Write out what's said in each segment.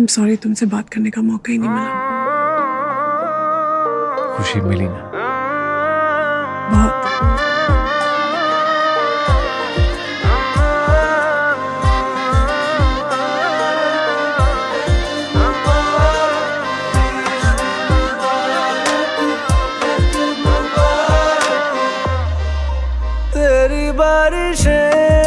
I'm sorry तुमसे बात करने का मौका ही नहीं मिला। खुशी मिली ना। बहुत। तेरी बारिशें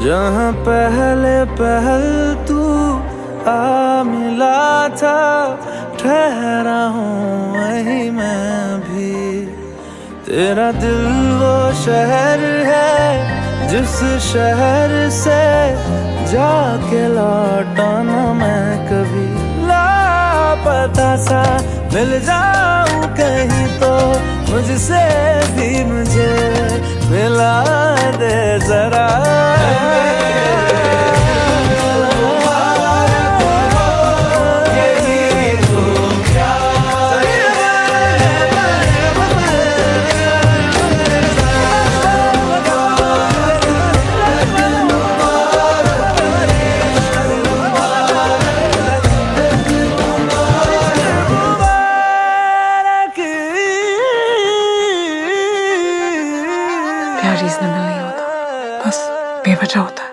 जहाँ पहले पहल तू आ मिला था, ठहरा हूँ वही मैं भी। तेरा दिल वो शहर है, जिस शहर से जाके लौटा ना मैं कभी लापता सा। मिल जाऊँ कहीं तो मुझसे भी मुझे रीजनेबल नहीं होता बस बेवजह होता है